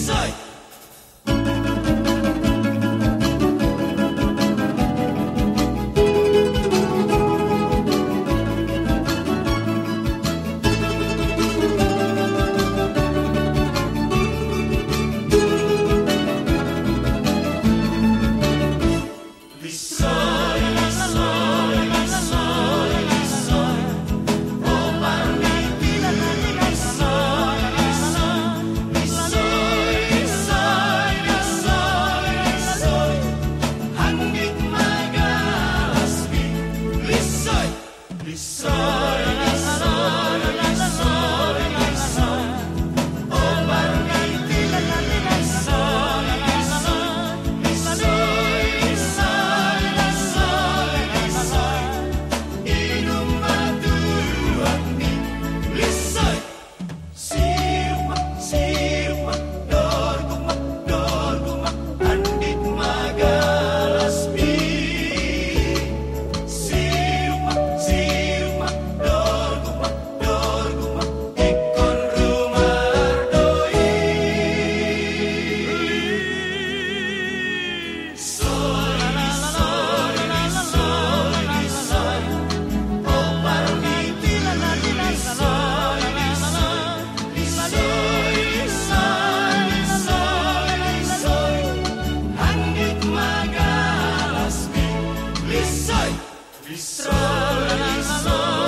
Soy Lisoi, Lisoi, Lisoi.